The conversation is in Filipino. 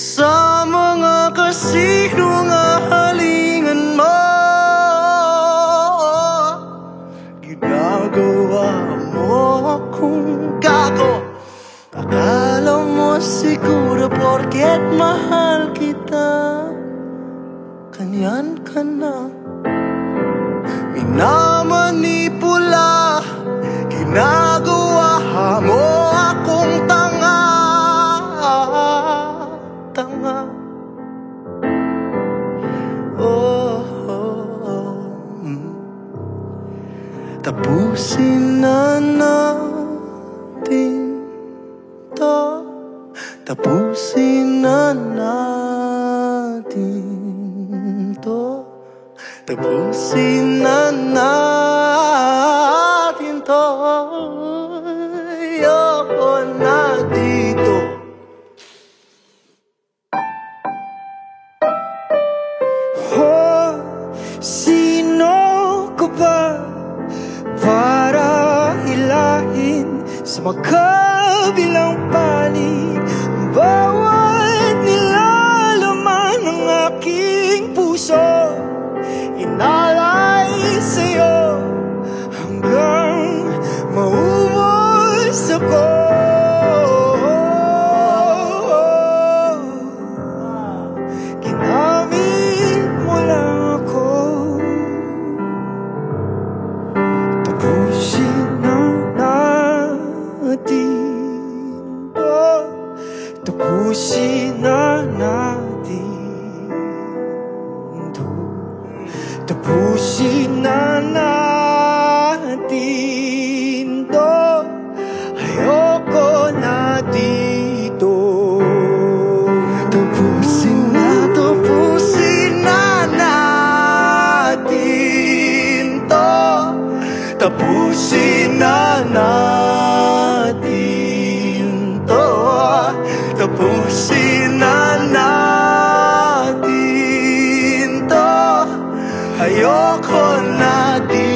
Sa mga kasino nga halingan mo Ginagawa mo akong gago. Akala mo siguro porket mahal kita Kanyan ka na. Minamanipula Ginagawa Tapusin na natin to. Tapusin na natin to. Tapusin na natin to. Ayoko na dito. Oh, sino ka ba My uma cama não vale. Tapusin na natin to Tapusin na natin to Ayoko na dito Tapusin na, tapusin na natin to Tapusin na natin Tapusin na natin to. Ayoko na din